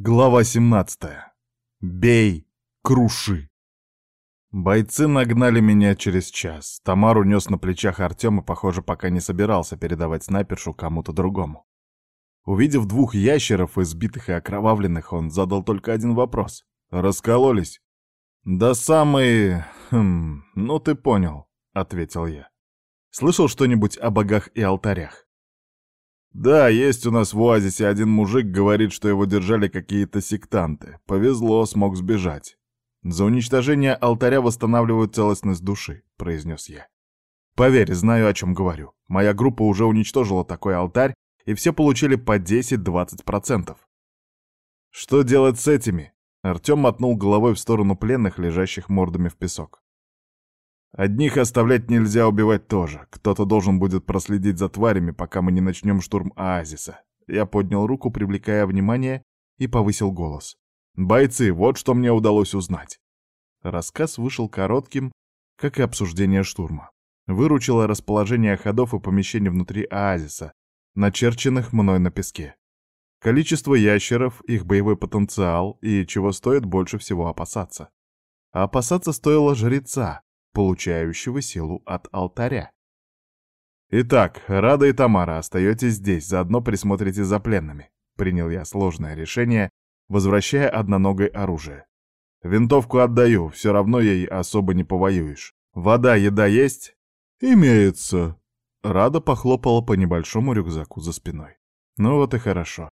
Глава 17. Бей, круши. Бойцы нагнали меня через час. Тамар унес на плечах Артема, похоже, пока не собирался передавать снайпершу кому-то другому. Увидев двух ящеров, избитых и окровавленных, он задал только один вопрос. «Раскололись?» «Да самые... Хм... Ну ты понял», — ответил я. «Слышал что-нибудь о богах и алтарях?» Да, есть у нас в оазисе один мужик, говорит, что его держали какие-то сектанты. Повезло, смог сбежать. За уничтожение алтаря восстанавливают целостность души, произнес я. Поверь, знаю, о чем говорю. Моя группа уже уничтожила такой алтарь, и все получили по 10-20%. Что делать с этими? Артем мотнул головой в сторону пленных, лежащих мордами в песок. Одних оставлять нельзя, убивать тоже. Кто-то должен будет проследить за тварями, пока мы не начнем штурм оазиса. Я поднял руку, привлекая внимание, и повысил голос. «Бойцы, вот что мне удалось узнать». Рассказ вышел коротким, как и обсуждение штурма. Выручило расположение ходов и помещений внутри оазиса, начерченных мной на песке. Количество ящеров, их боевой потенциал и чего стоит больше всего опасаться. А опасаться стоило жреца, получающего силу от алтаря. «Итак, Рада и Тамара, остаетесь здесь, заодно присмотрите за пленными», — принял я сложное решение, возвращая одноногое оружие. «Винтовку отдаю, все равно ей особо не повоюешь. Вода, еда есть?» «Имеется». Рада похлопала по небольшому рюкзаку за спиной. «Ну вот и хорошо.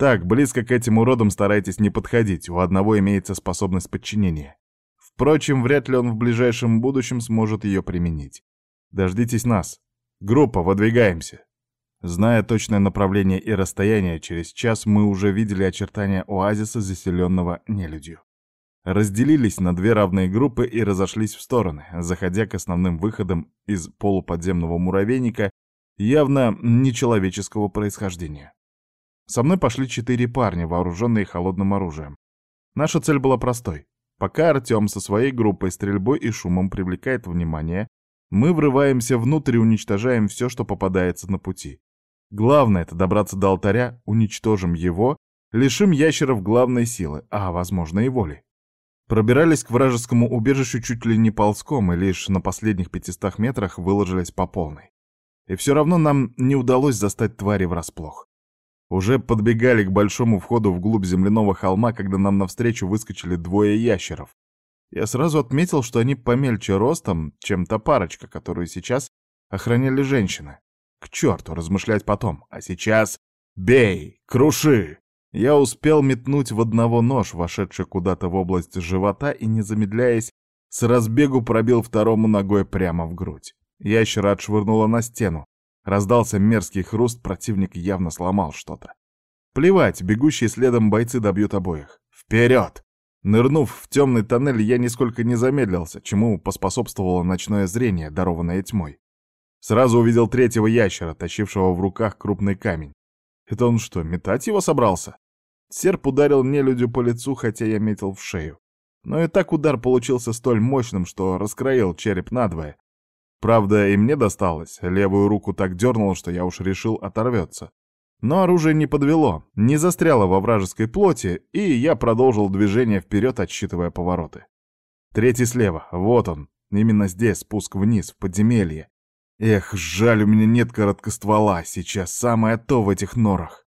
Так, близко к этим уродам старайтесь не подходить, у одного имеется способность подчинения. Впрочем, вряд ли он в ближайшем будущем сможет ее применить. Дождитесь нас. Группа, выдвигаемся. Зная точное направление и расстояние, через час мы уже видели очертания оазиса, заселенного нелюдью. Разделились на две равные группы и разошлись в стороны, заходя к основным выходам из полуподземного муравейника, явно нечеловеческого происхождения. Со мной пошли четыре парня, вооруженные холодным оружием. Наша цель была простой Пока Артем со своей группой стрельбой и шумом привлекает внимание, мы врываемся внутрь и уничтожаем все, что попадается на пути. Главное — это добраться до алтаря, уничтожим его, лишим ящеров главной силы, а, возможно, и воли. Пробирались к вражескому убежищу чуть ли не ползком, и лишь на последних пятистах метрах выложились по полной. И все равно нам не удалось застать твари врасплох. Уже подбегали к большому входу вглубь земляного холма, когда нам навстречу выскочили двое ящеров. Я сразу отметил, что они помельче ростом, чем та парочка, которую сейчас охраняли женщины. К черту, размышлять потом. А сейчас бей, круши! Я успел метнуть в одного нож, вошедший куда-то в область живота, и, не замедляясь, с разбегу пробил второму ногой прямо в грудь. Ящера отшвырнула на стену. Раздался мерзкий хруст, противник явно сломал что-то. Плевать, бегущие следом бойцы добьют обоих. Вперед! Нырнув в темный тоннель, я нисколько не замедлился, чему поспособствовало ночное зрение, дарованное тьмой. Сразу увидел третьего ящера, тащившего в руках крупный камень. Это он что, метать его собрался? Серп ударил нелюдю по лицу, хотя я метил в шею. Но и так удар получился столь мощным, что раскроил череп надвое, Правда, и мне досталось. Левую руку так дернул, что я уж решил оторвется. Но оружие не подвело, не застряло во вражеской плоти, и я продолжил движение вперед, отсчитывая повороты. Третий слева, вот он. Именно здесь спуск вниз, в подземелье. Эх, жаль, у меня нет короткоствола, сейчас самое то в этих норах.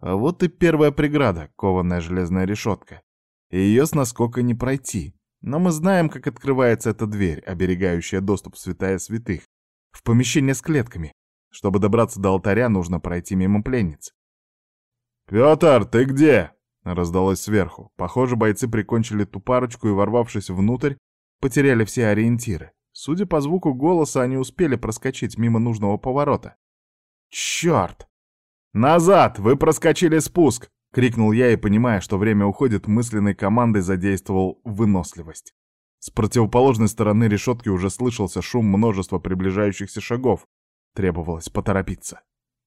А вот и первая преграда, кованая железная решетка. Ее с наскока не пройти. Но мы знаем, как открывается эта дверь, оберегающая доступ в святая святых, в помещение с клетками. Чтобы добраться до алтаря, нужно пройти мимо пленниц. «Пётр, ты где?» — раздалось сверху. Похоже, бойцы прикончили ту парочку и, ворвавшись внутрь, потеряли все ориентиры. Судя по звуку голоса, они успели проскочить мимо нужного поворота. «Чёрт! Назад! Вы проскочили спуск! — крикнул я и, понимая, что время уходит, мысленной командой задействовал выносливость. С противоположной стороны решетки уже слышался шум множества приближающихся шагов. Требовалось поторопиться.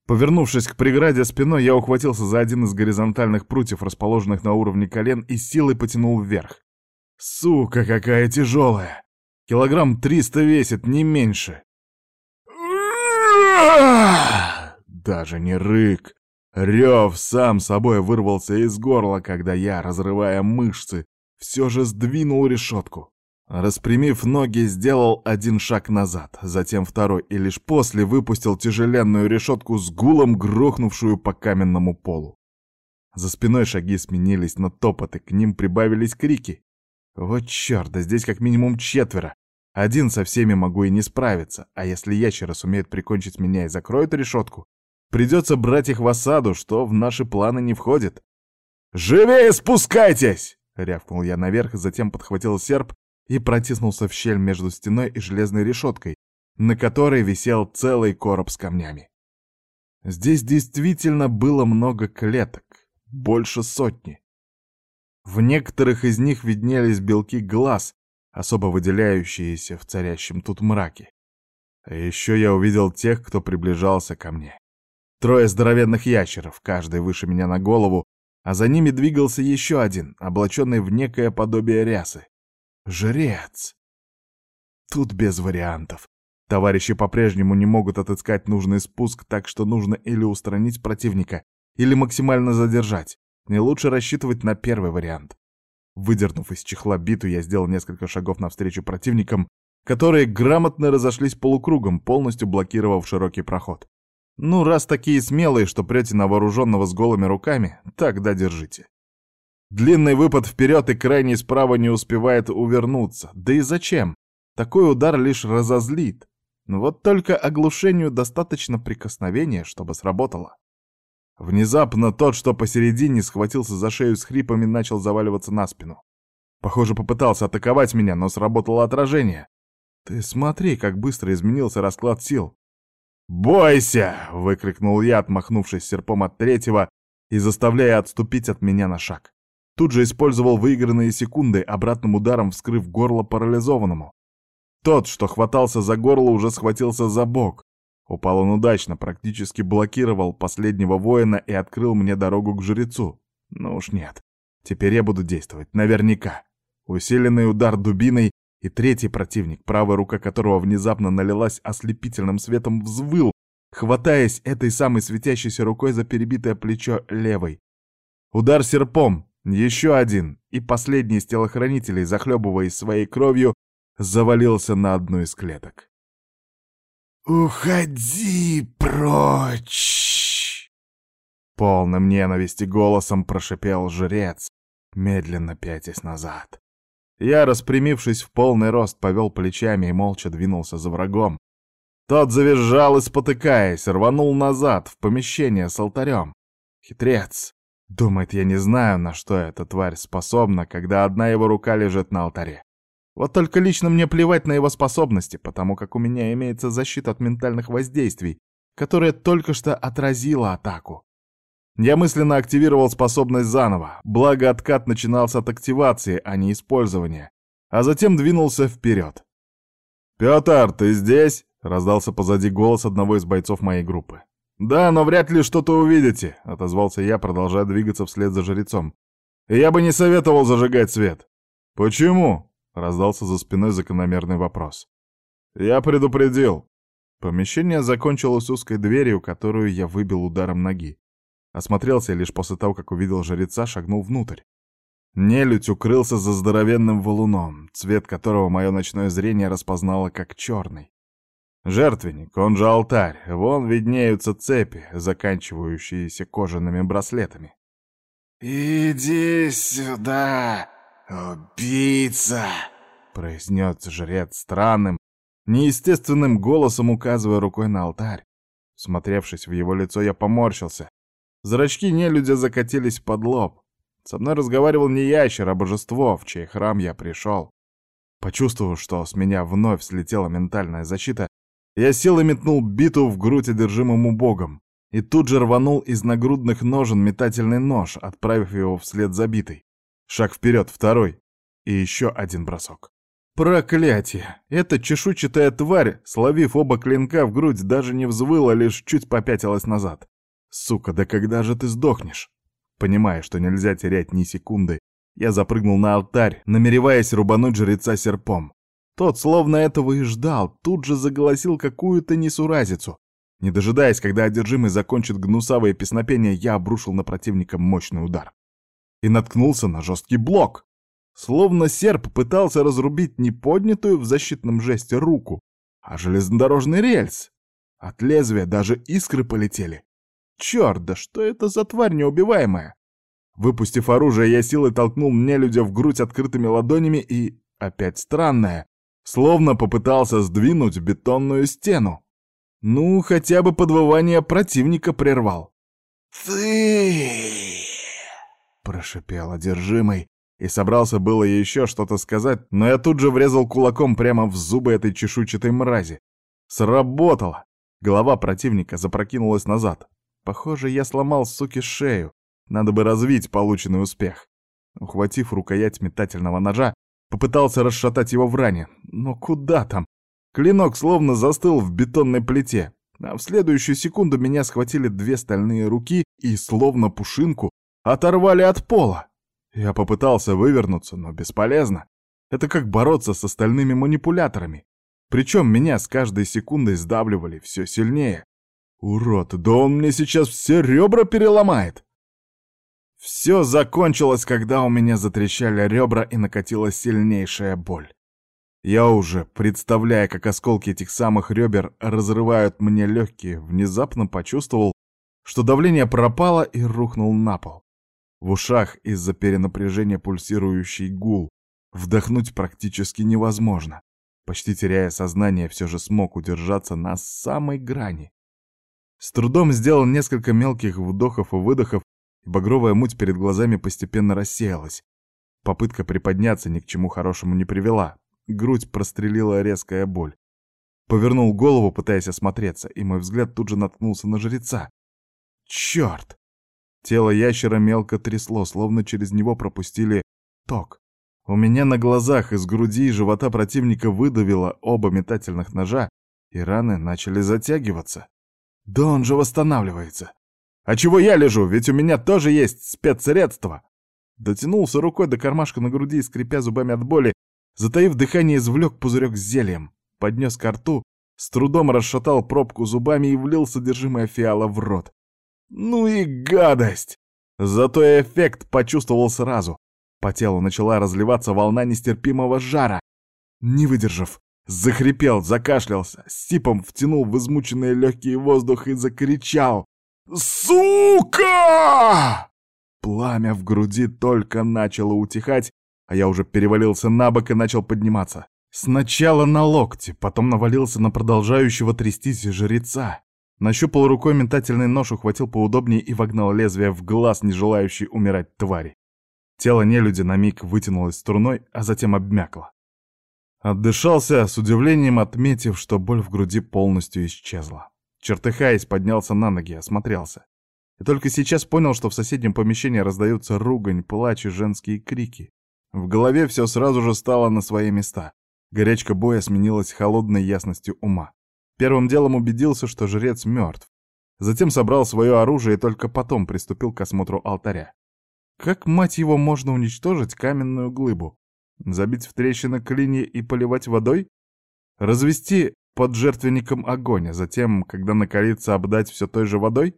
Повернувшись к преграде спиной, я ухватился за один из горизонтальных прутьев, расположенных на уровне колен, и силой потянул вверх. «Сука, какая тяжелая! Килограмм триста весит, не меньше!» Даже не рык, Рев сам собой вырвался из горла, когда я, разрывая мышцы, все же сдвинул решетку. Распрямив ноги, сделал один шаг назад, затем второй, и лишь после выпустил тяжеленную решетку с гулом, грохнувшую по каменному полу. За спиной шаги сменились на топот, и к ним прибавились крики. Вот черт, да здесь как минимум четверо. Один со всеми могу и не справиться, а если ящеры сумеют прикончить меня и закроют решетку, придется брать их в осаду, что в наши планы не входит. «Живее спускайтесь!» — рявкнул я наверх, затем подхватил серп и протиснулся в щель между стеной и железной решеткой, на которой висел целый короб с камнями. Здесь действительно было много клеток, больше сотни. В некоторых из них виднелись белки глаз, особо выделяющиеся в царящем тут мраке. А еще я увидел тех, кто приближался ко мне. Трое здоровенных ящеров, каждый выше меня на голову, а за ними двигался еще один, облаченный в некое подобие рясы. Жрец. Тут без вариантов. Товарищи по-прежнему не могут отыскать нужный спуск, так что нужно или устранить противника, или максимально задержать. Не лучше рассчитывать на первый вариант. Выдернув из чехла биту, я сделал несколько шагов навстречу противникам, которые грамотно разошлись полукругом, полностью блокировав широкий проход. Ну, раз такие смелые, что прете на вооруженного с голыми руками, тогда держите. Длинный выпад вперед и крайний справа не успевает увернуться. Да и зачем? Такой удар лишь разозлит. Вот только оглушению достаточно прикосновения, чтобы сработало. Внезапно тот, что посередине, схватился за шею с хрипами начал заваливаться на спину. Похоже, попытался атаковать меня, но сработало отражение. Ты смотри, как быстро изменился расклад сил. «Бойся!» — выкрикнул я, отмахнувшись серпом от третьего и заставляя отступить от меня на шаг. Тут же использовал выигранные секунды, обратным ударом вскрыв горло парализованному. Тот, что хватался за горло, уже схватился за бок. Упал он удачно, практически блокировал последнего воина и открыл мне дорогу к жрецу. Ну уж нет. Теперь я буду действовать, наверняка. Усиленный удар дубиной, и третий противник, правая рука которого внезапно налилась ослепительным светом, взвыл, хватаясь этой самой светящейся рукой за перебитое плечо левой. Удар серпом, еще один, и последний из телохранителей, захлебываясь своей кровью, завалился на одну из клеток. «Уходи прочь!» Полным ненависти голосом прошипел жрец, медленно пятясь назад. Я, распрямившись в полный рост, повел плечами и молча двинулся за врагом. Тот завизжал и, спотыкаясь, рванул назад, в помещение с алтарем. Хитрец. Думает, я не знаю, на что эта тварь способна, когда одна его рука лежит на алтаре. Вот только лично мне плевать на его способности, потому как у меня имеется защита от ментальных воздействий, которая только что отразила атаку. Я мысленно активировал способность заново, благо откат начинался от активации, а не использования, а затем двинулся вперед. «Пётр, ты здесь?» — раздался позади голос одного из бойцов моей группы. «Да, но вряд ли что-то увидите», — отозвался я, продолжая двигаться вслед за жрецом. «Я бы не советовал зажигать свет». «Почему?» — раздался за спиной закономерный вопрос. «Я предупредил». Помещение закончилось узкой дверью, которую я выбил ударом ноги. Осмотрелся лишь после того, как увидел жреца, шагнул внутрь. Нелюдь укрылся за здоровенным валуном, цвет которого мое ночное зрение распознало как черный. Жертвенник, он же алтарь, вон виднеются цепи, заканчивающиеся кожаными браслетами. «Иди сюда, убийца!» — произнес жрец странным, неестественным голосом, указывая рукой на алтарь. Смотревшись в его лицо, я поморщился. Зрачки нелюдя закатились под лоб. Со мной разговаривал не ящер, а божество, в чей храм я пришел. Почувствовав, что с меня вновь слетела ментальная защита, я и метнул биту в грудь одержимому богом, и тут же рванул из нагрудных ножен метательный нож, отправив его вслед за битой. Шаг вперед, второй, и еще один бросок. Проклятие! Эта чешуйчатая тварь, словив оба клинка в грудь, даже не взвыла, лишь чуть попятилась назад. Сука, да когда же ты сдохнешь? Понимая, что нельзя терять ни секунды, я запрыгнул на алтарь, намереваясь рубануть жреца серпом. Тот, словно этого и ждал, тут же заголосил какую-то несуразицу. Не дожидаясь, когда одержимый закончит гнусавое песнопение, я обрушил на противника мощный удар. И наткнулся на жесткий блок. Словно серп пытался разрубить не поднятую в защитном жесте руку, а железнодорожный рельс. От лезвия даже искры полетели. Черт, да что это за тварь неубиваемая? Выпустив оружие, я силой толкнул нелюдя в грудь открытыми ладонями и, опять странное, словно попытался сдвинуть бетонную стену. Ну, хотя бы подвывание противника прервал. «Ты!» — прошипел одержимый, и собрался было еще что-то сказать, но я тут же врезал кулаком прямо в зубы этой чешуйчатой мрази. Сработало! Голова противника запрокинулась назад. Похоже, я сломал суки шею. Надо бы развить полученный успех. Ухватив рукоять метательного ножа, попытался расшатать его в ране. Но куда там? Клинок словно застыл в бетонной плите, а в следующую секунду меня схватили две стальные руки и, словно пушинку, оторвали от пола. Я попытался вывернуться, но бесполезно. Это как бороться с остальными манипуляторами. Причем меня с каждой секундой сдавливали все сильнее. Урод, да он мне сейчас все ребра переломает. Все закончилось, когда у меня затрещали ребра и накатила сильнейшая боль. Я уже, представляя, как осколки этих самых ребер разрывают мне легкие, внезапно почувствовал, что давление пропало и рухнул на пол. В ушах из-за перенапряжения пульсирующий гул. Вдохнуть практически невозможно. Почти теряя сознание, все же смог удержаться на самой грани. С трудом сделал несколько мелких вдохов и выдохов, и багровая муть перед глазами постепенно рассеялась. Попытка приподняться ни к чему хорошему не привела. Грудь прострелила резкая боль. Повернул голову, пытаясь осмотреться, и мой взгляд тут же наткнулся на жреца. Черт! Тело ящера мелко трясло, словно через него пропустили ток. У меня на глазах из груди и живота противника выдавило оба метательных ножа, и раны начали затягиваться. Да он же восстанавливается. А чего я лежу? Ведь у меня тоже есть спецсредства. Дотянулся рукой до кармашка на груди, скрипя зубами от боли, затаив дыхание, извлек пузырек с зельем, поднес ко рту, с трудом расшатал пробку зубами и влил содержимое фиала в рот. Ну и гадость! Зато эффект почувствовал сразу. По телу начала разливаться волна нестерпимого жара. Не выдержав, захрипел, закашлялся, сипом втянул в измученные легкие воздух и закричал. «Сука!» Пламя в груди только начало утихать, а я уже перевалился на бок и начал подниматься. Сначала на локти, потом навалился на продолжающего трястись жреца. Нащупал рукой метательный нож, ухватил поудобнее и вогнал лезвие в глаз, не желающий умирать твари. Тело нелюди на миг вытянулось струной, а затем обмякло. Отдышался, с удивлением отметив, что боль в груди полностью исчезла. Чертыхаясь, поднялся на ноги, осмотрелся. И только сейчас понял, что в соседнем помещении раздаются ругань, плач и женские крики. В голове все сразу же стало на свои места. Горячка боя сменилась холодной ясностью ума. Первым делом убедился, что жрец мертв. Затем собрал свое оружие и только потом приступил к осмотру алтаря. Как, мать его, можно уничтожить каменную глыбу? Забить в трещины клинья и поливать водой? Развести под жертвенником огонь, а затем, когда накалится, обдать все той же водой?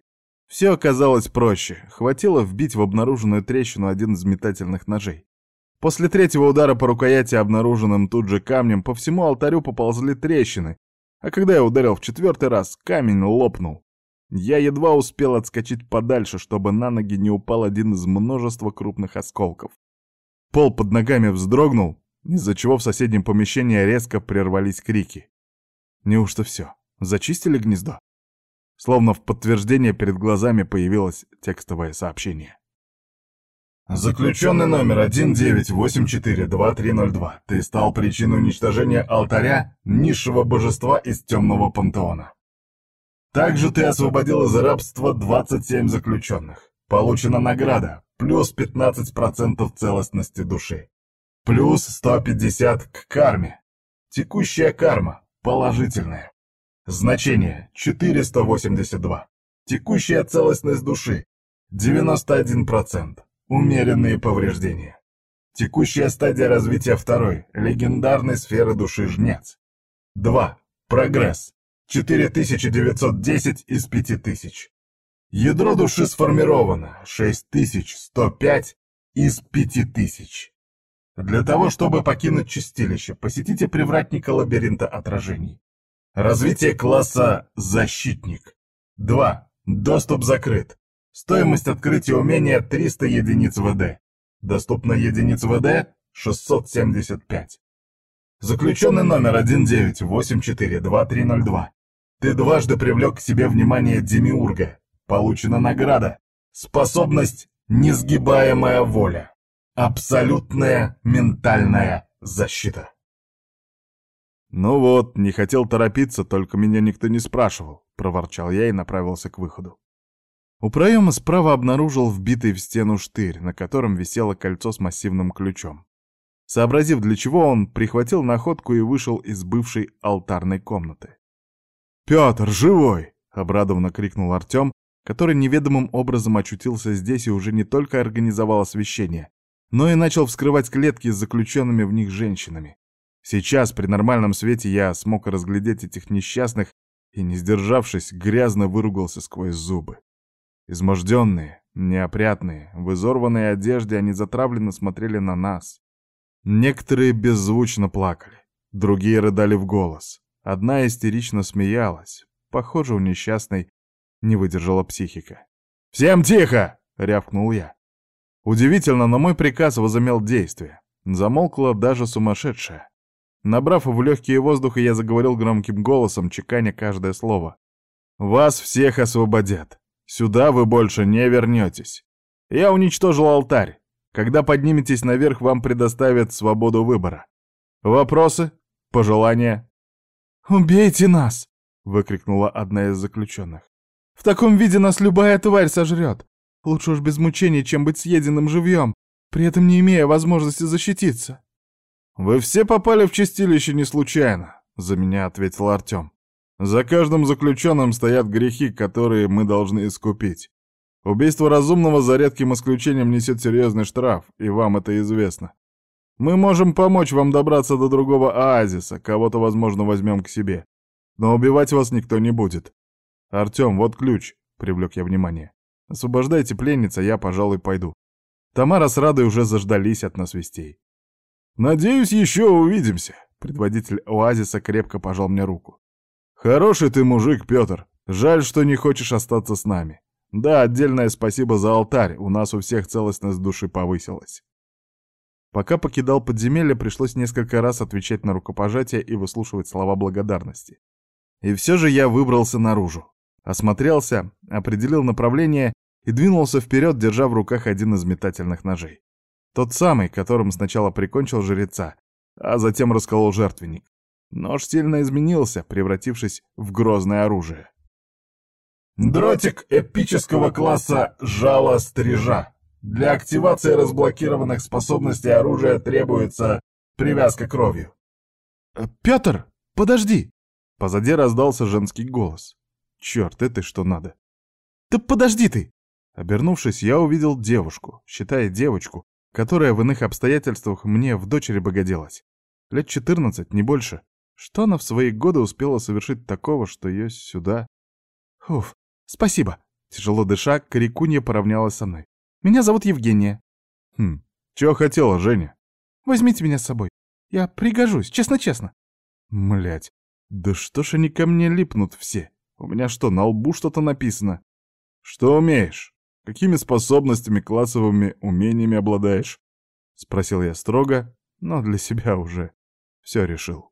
Все оказалось проще. Хватило вбить в обнаруженную трещину один из метательных ножей. После третьего удара по рукояти, обнаруженным тут же камнем, по всему алтарю поползли трещины, а когда я ударил в четвертый раз, камень лопнул. Я едва успел отскочить подальше, чтобы на ноги не упал один из множества крупных осколков. Пол под ногами вздрогнул, из-за чего в соседнем помещении резко прервались крики. Неужто все? Зачистили гнездо? Словно в подтверждение перед глазами появилось текстовое сообщение. Заключенный номер 19842302. Ты стал причиной уничтожения алтаря низшего божества из темного пантеона. Также ты освободил из рабства 27 заключенных. Получена награда, плюс 15% целостности души. Плюс 150 к карме. Текущая карма, Положительное. Значение 482. Текущая целостность души 91%. Умеренные повреждения. Текущая стадия развития второй, легендарной сферы души Жнец. 2. Прогресс. 4910 из 5000. Ядро души сформировано 6105 из 5000. Для того, чтобы покинуть чистилище, посетите привратника лабиринта отражений. Развитие класса «Защитник». 2. Доступ закрыт. Стоимость открытия умения 300 единиц ВД. Доступно единиц ВД 675. Заключенный номер 19842302. Ты дважды привлек к себе внимание Демиурга. Получена награда. Способность «Несгибаемая воля». Абсолютная ментальная защита. «Ну вот, не хотел торопиться, только меня никто не спрашивал», — проворчал я и направился к выходу. У проема справа обнаружил вбитый в стену штырь, на котором висело кольцо с массивным ключом. Сообразив, для чего он, прихватил находку и вышел из бывшей алтарной комнаты. «Петр, живой!» — обрадованно крикнул Артем, который неведомым образом очутился здесь и уже не только организовал освещение, но и начал вскрывать клетки с заключенными в них женщинами. Сейчас, при нормальном свете, я смог разглядеть этих несчастных и, не сдержавшись, грязно выругался сквозь зубы. Изможденные, неопрятные, в изорванной одежде они затравленно смотрели на нас. Некоторые беззвучно плакали, другие рыдали в голос. Одна истерично смеялась. Похоже, у несчастной не выдержала психика. «Всем тихо!» — рявкнул я. Удивительно, но мой приказ возымел действие. Замолкла даже сумасшедшая. Набрав в легкие воздуха, я заговорил громким голосом, чеканя каждое слово. «Вас всех освободят. Сюда вы больше не вернетесь. Я уничтожил алтарь. Когда подниметесь наверх, вам предоставят свободу выбора. Вопросы? Пожелания?» «Убейте нас!» — выкрикнула одна из заключенных. «В таком виде нас любая тварь сожрет. Лучше уж без мучений, чем быть съеденным живьем, при этом не имея возможности защититься». «Вы все попали в чистилище не случайно», — за меня ответил Артем. «За каждым заключенным стоят грехи, которые мы должны искупить. Убийство разумного за редким исключением несет серьезный штраф, и вам это известно. Мы можем помочь вам добраться до другого оазиса, кого-то, возможно, возьмем к себе. Но убивать вас никто не будет. Артем, вот ключ, привлек я внимание. Освобождайте пленница, я, пожалуй, пойду. Тамара с Радой уже заждались от нас вестей. Надеюсь, еще увидимся. Предводитель оазиса крепко пожал мне руку. Хороший ты мужик, Петр. Жаль, что не хочешь остаться с нами. Да, отдельное спасибо за алтарь, у нас у всех целостность души повысилась. Пока покидал подземелье, пришлось несколько раз отвечать на рукопожатие и выслушивать слова благодарности. И все же я выбрался наружу. Осмотрелся, определил направление и двинулся вперед, держа в руках один из метательных ножей. Тот самый, которым сначала прикончил жреца, а затем расколол жертвенник. Нож сильно изменился, превратившись в грозное оружие. Дротик эпического класса «Жало стрижа». Для активации разблокированных способностей оружия требуется привязка кровью. Э, «Петр, подожди!» Позади раздался женский голос. «Черт, это что надо?» «Да подожди ты!» Обернувшись, я увидел девушку, считая девочку, которая в иных обстоятельствах мне в дочери бы годилась. Лет четырнадцать, не больше. Что она в свои годы успела совершить такого, что ее сюда... Уф, спасибо. Тяжело дыша, Корякунья поравнялась со мной. Меня зовут Евгения». «Хм, чего хотела, Женя?» «Возьмите меня с собой. Я пригожусь, честно-честно». Млять, да что ж они ко мне липнут все? У меня что, на лбу что-то написано? Что умеешь? Какими способностями, классовыми умениями обладаешь?» Спросил я строго, но для себя уже все решил.